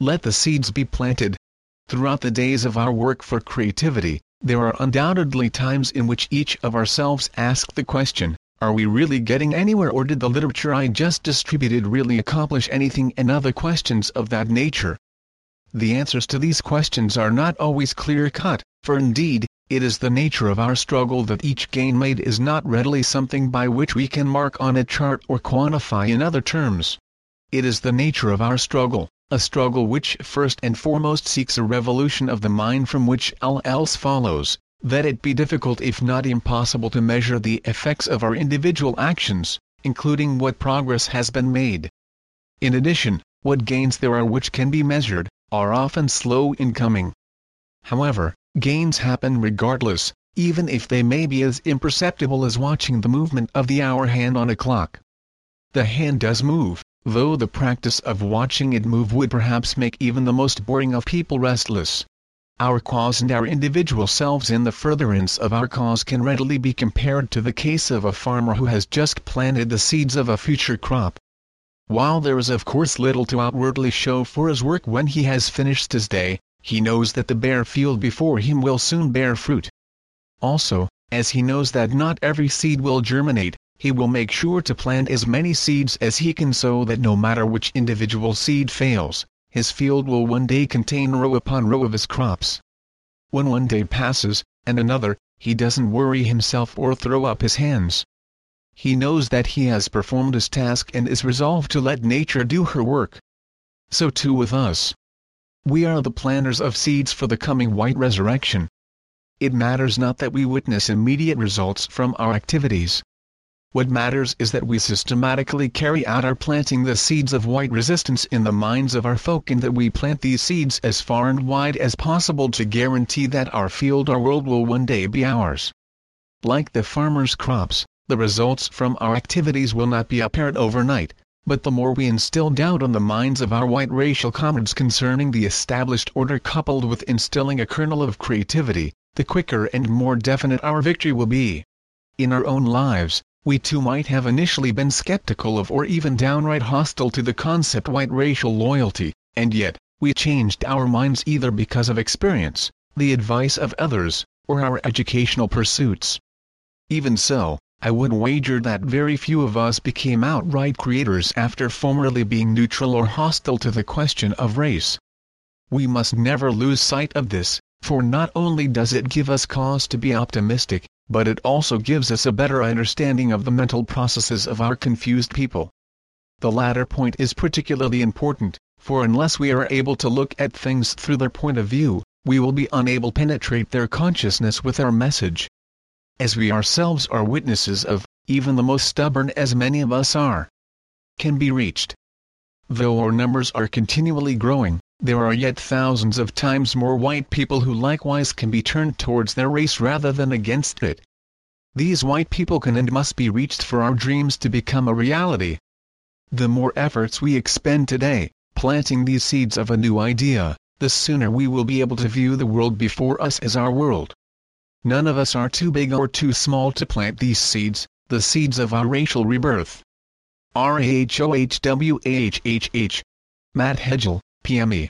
let the seeds be planted. Throughout the days of our work for creativity, there are undoubtedly times in which each of ourselves ask the question, are we really getting anywhere or did the literature I just distributed really accomplish anything and other questions of that nature? The answers to these questions are not always clear-cut, for indeed, it is the nature of our struggle that each gain made is not readily something by which we can mark on a chart or quantify in other terms. It is the nature of our struggle, a struggle which first and foremost seeks a revolution of the mind from which all else follows, that it be difficult if not impossible to measure the effects of our individual actions, including what progress has been made. In addition, what gains there are which can be measured, are often slow in coming. However, gains happen regardless, even if they may be as imperceptible as watching the movement of the hour hand on a clock. The hand does move, though the practice of watching it move would perhaps make even the most boring of people restless. Our cause and our individual selves in the furtherance of our cause can readily be compared to the case of a farmer who has just planted the seeds of a future crop. While there is of course little to outwardly show for his work when he has finished his day, he knows that the bare field before him will soon bear fruit. Also, as he knows that not every seed will germinate, he will make sure to plant as many seeds as he can so that no matter which individual seed fails, his field will one day contain row upon row of his crops. When one day passes, and another, he doesn't worry himself or throw up his hands. He knows that he has performed his task and is resolved to let nature do her work. So too with us. We are the planters of seeds for the coming white resurrection. It matters not that we witness immediate results from our activities, what matters is that we systematically carry out our planting the seeds of white resistance in the minds of our folk and that we plant these seeds as far and wide as possible to guarantee that our field our world will one day be ours. Like the farmer's crops, the results from our activities will not be apparent overnight, but the more we instill doubt on the minds of our white racial comrades concerning the established order coupled with instilling a kernel of creativity, the quicker and more definite our victory will be. In our own lives, we too might have initially been skeptical of or even downright hostile to the concept white racial loyalty, and yet, we changed our minds either because of experience, the advice of others, or our educational pursuits. Even so, I would wager that very few of us became outright creators after formerly being neutral or hostile to the question of race. We must never lose sight of this, for not only does it give us cause to be optimistic, but it also gives us a better understanding of the mental processes of our confused people. The latter point is particularly important, for unless we are able to look at things through their point of view, we will be unable to penetrate their consciousness with our message. As we ourselves are witnesses of, even the most stubborn as many of us are, can be reached. Though our numbers are continually growing, there are yet thousands of times more white people who likewise can be turned towards their race rather than against it. These white people can and must be reached for our dreams to become a reality. The more efforts we expend today, planting these seeds of a new idea, the sooner we will be able to view the world before us as our world. None of us are too big or too small to plant these seeds, the seeds of our racial rebirth. R-A-H-O-H-W-A-H-H-H. Matt Hegel, PME